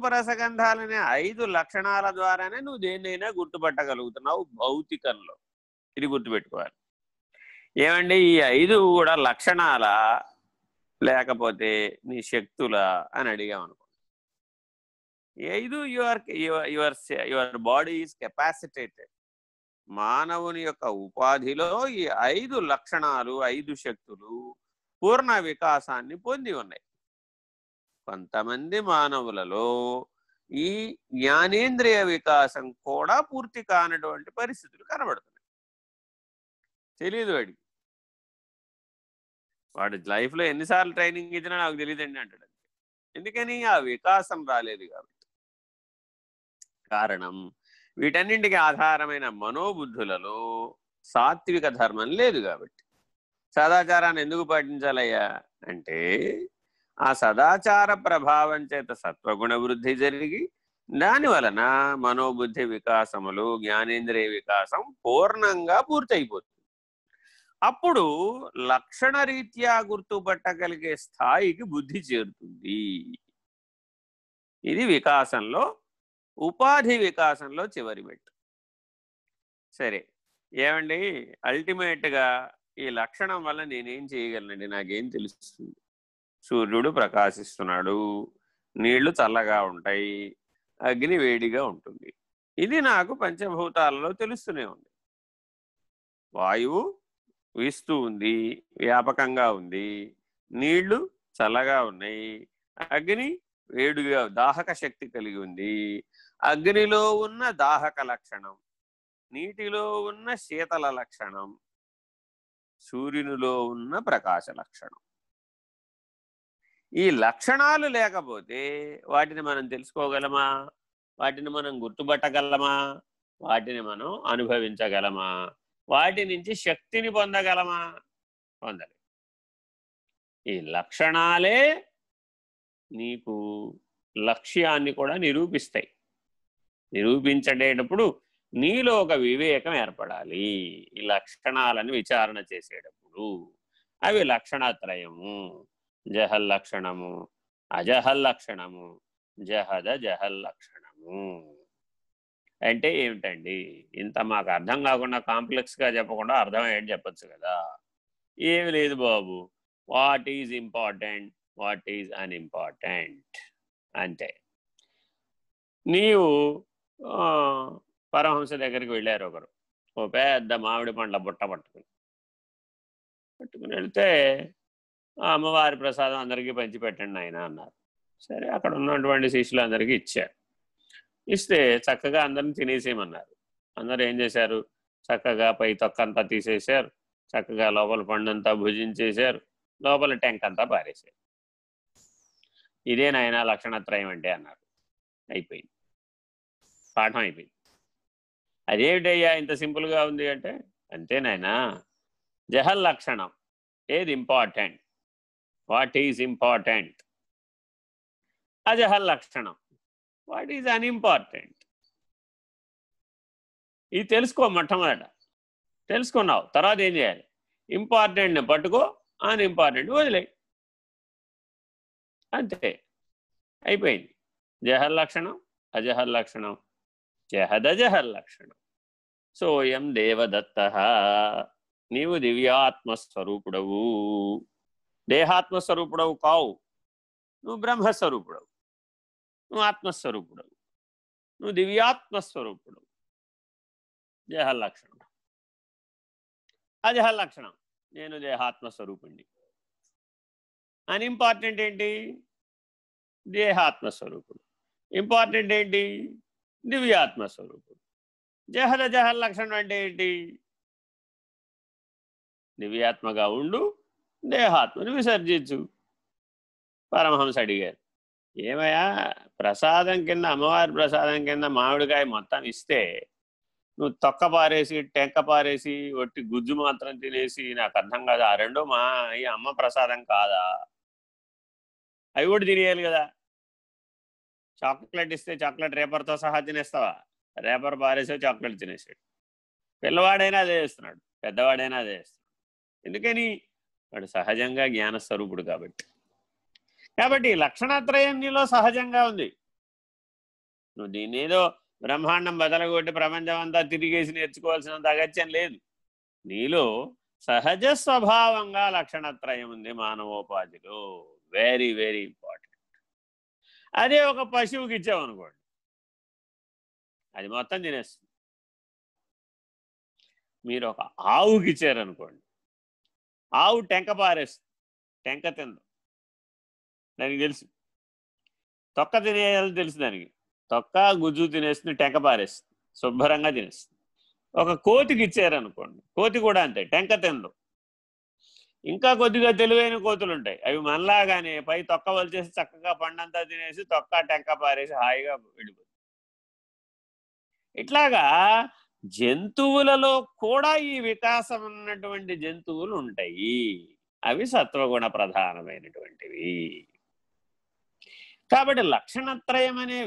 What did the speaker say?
రూపరసగంధాలనే ఐదు లక్షణాల ద్వారానే నువ్వు దేన్నైనా గుర్తుపట్టగలుగుతున్నావు భౌతికంలో. ఇది గుర్తుపెట్టుకోవాలి. ఏమండి? ఈ ఐదు కూడా లక్షణాల లేకపోతే నీ శక్తుల అని అడిగామనుకో ఐదు your your your body is capacitated. మానవుని యొక్క ఉపాధిలో ఈ ఐదు లక్షణాలు ఐదు శక్తులు పూర్ణ వికాసాన్ని పొంది ఉన్నాయి. కొంతమంది మానవులలో ఈ జ్ఞానేంద్రియ వికాసం కూడా పూర్తి కానటువంటి పరిస్థితులు కనబడుతున్నాయి. తెలియదు వాడి వాడు లైఫ్లో ఎన్నిసార్లు ట్రైనింగ్ ఇచ్చినా నాకు తెలియదండి అంటాడు ఎందుకని? ఆ వికాసం రాలేదు కాబట్టి. కారణం వీటన్నింటికి ఆధారమైన మనోబుద్ధులలో సాత్విక ధర్మం లేదు కాబట్టి. సదాచారాన్ని ఎందుకు పాటించాలయ్యా? అంటే ఆ సదాచార ప్రభావం చేత సత్వగుణ వృద్ధి జరిగి దాని వలన మనోబుద్ధి వికాసములు జ్ఞానేంద్రియ వికాసం పూర్ణంగా పూర్తయిపోతుంది. అప్పుడు లక్షణ రీత్యా గుర్తుపట్టగలిగే స్థాయికి బుద్ధి చేరుతుంది. ఇది వికాసంలో ఉపాధి వికాసంలో చివరి మెట్టు. సరే ఏమండి? అల్టిమేట్గా ఈ లక్షణం వల్ల నేనేం చేయగలనండి? నాకేం తెలుస్తుంది? సూర్యుడు ప్రకాశిస్తున్నాడు. నీళ్ళు చల్లగా ఉంటాయి. అగ్ని వేడిగా ఉంటుంది. ఇది నాకు పంచభూతాలలో తెలుస్తూనే ఉంది. వాయువు వీస్తూ ఉంది. వ్యాపకంగా ఉంది. నీళ్ళు చల్లగా ఉన్నాయి. అగ్ని వేడిగా దాహక శక్తి కలిగి ఉంది. అగ్నిలో ఉన్న దాహక లక్షణం నీటిలో ఉన్న శీతల లక్షణం సూర్యునిలో ఉన్న ప్రకాశ లక్షణం. ఈ లక్షణాలు లేకపోతే వాటిని మనం తెలుసుకోగలమా? వాటిని మనం గుర్తుపట్టగలమా? వాటిని మనం అనుభవించగలమా? వాటి నుంచి శక్తిని పొందగలమా? పొందలే. ఈ లక్షణాలే నీకు లక్ష్యాన్ని కూడా నిరూపిస్తాయి. నిరూపించేటప్పుడు నీలో ఒక వివేకం ఏర్పడాలి. ఈ లక్షణాలను విచారణ చేసేటప్పుడు. అవి లక్షణత్రయము. జహల్లక్షణము అజహల్లక్షణము జహద జహల్లక్షణము అంటే ఏమిటండి? ఇంత మాకు అర్థం కాకుండా కాంప్లెక్స్గా చెప్పకుండా అర్థమయ్యేది చెప్పచ్చు కదా. ఏమి లేదు బాబు. What is important? What is unimportant? అంతే. నీవు పరమహంస దగ్గరికి వెళ్ళారు ఒకరు. ఓ పెద్ద మామిడి పండ్ల బుట్ట పట్టుకుని. పట్టుకుని వెళ్తే అమ్మవారి ప్రసాదం అందరికీ పంచిపెట్టండి ఆయన అన్నారు. సరే అక్కడ ఉన్నటువంటి శిష్యులు అందరికీ ఇచ్చారు. ఇస్తే చక్కగా అందరిని తినేసేయమన్నారు. అందరూ ఏం చేశారు? చక్కగా పై తొక్కంతా తీసేశారు. చక్కగా లోపల పండంతా భుజించేశారు. లోపల ట్యాంక్ అంతా పారేశారు. ఇదే నాయన లక్షణత్రయం అంటే అన్నారు. అయిపోయింది. పాఠం అయిపోయింది. అదేమిటయ్యా ఇంత సింపుల్గా ఉంది అంటే అంతే నాయనా. జహల్ లక్షణం. ఏది ఇంపార్టెంట్? What is important? అజహ లక్షణం. వాట్ ఈజ్ అన్ఇంపార్టెంట్ ఇది తెలుసుకో మొట్టమొదట. తెలుసుకున్నావు తర్వాత ఏం చేయాలి? ఇంపార్టెంట్ని పట్టుకో అన్ఇంపార్టెంట్ వదిలే అంతే. అయిపోయింది. జహర్ లక్షణం అజహర్ లక్షణం జహదజహర్ లక్షణం. సోయం దేవదత్త నీవు దివ్యాత్మస్వరూపుడవు. దేహాత్మస్వరూపుడవు కావు. నువ్వు బ్రహ్మస్వరూపుడవు. నువ్వు ఆత్మస్వరూపుడవు. నువ్వు దివ్యాత్మస్వరూపుడవు. దేహలక్షణం. అజహలక్షణం నేను దేహాత్మస్వరూపుణ్ణి. అన్ఇంపార్టెంట్ ఏంటి? దేహాత్మస్వరూపుడు. ఇంపార్టెంట్ ఏంటి? దివ్యాత్మస్వరూపుడు. జహద జహ లక్షణం అంటే ఏంటి? దివ్యాత్మగా ఉండు దేహాత్మని విసర్జించు. పరమహంస అడిగారు. ఏమయ్యా ప్రసాదం కింద అమ్మవారి ప్రసాదం కింద మామిడికాయ మొత్తం ఇస్తే నువ్వు తొక్క పారేసి టెంక పారేసి ఒట్టి గుజ్జు మాత్రం తినేసి నాకు అర్థం కాదు. ఆ రెండో మా ఈ అమ్మ ప్రసాదం కాదా? అవి కూడా తినేయాలి కదా. చాక్లెట్ ఇస్తే చాక్లెట్ రేపర్తో సహా తినేస్తావా? Wrapper పారేసే chocolate తినేసాడు. పిల్లవాడైనా అదే చేస్తున్నాడు. పెద్దవాడైనా అదే చేస్తున్నాడు. ఎందుకని? వాడు సహజంగా జ్ఞానస్వరూపుడు కాబట్టి. కాబట్టి లక్షణత్రయం నీలో సహజంగా ఉంది. నువ్వు దీన్ని ఏదో బ్రహ్మాండం బదలగొట్టి ప్రపంచం అంతా తిరిగేసి నేర్చుకోవాల్సినంత అగత్యం లేదు. నీలో సహజ స్వభావంగా లక్షణత్రయం ఉంది మానవోపాధిలో. వెరీ వెరీ ఇంపార్టెంట్ అదే ఒక పశువుకి ఇచ్చామనుకోండి అది మొత్తం తినేస్తుంది. మీరు ఒక ఆవుకి ఇచ్చారనుకోండి. ఆవు టెంక పారేస్తుంది. టెంక తిందు దానికి తెలుసు. తొక్క తినేయాలని తెలుసు దానికి. తొక్క గుజ్జు తినేస్తుంది టెంక పారేస్తుంది. శుభ్రంగా తినేస్తుంది. ఒక కోతికి ఇచ్చారనుకోండి. కోతి కూడా అంతే టెంక తిందు ఇంకా కొద్దిగా తెలివైన కోతులు ఉంటాయి. అవి మనలాగానే పై తొక్క వలిచేసి చక్కగా పండంతా తినేసి తొక్క టెంక పారేసి హాయిగా వెళ్ళిపోతుంది ఇట్లాగా జంతువులలో కూడా ఈ వికాసం ఉన్నటువంటి జంతువులు ఉంటాయి. అవి సత్వగుణ ప్రధానమైనటువంటివి. కాబట్టి లక్షణత్రయం అనే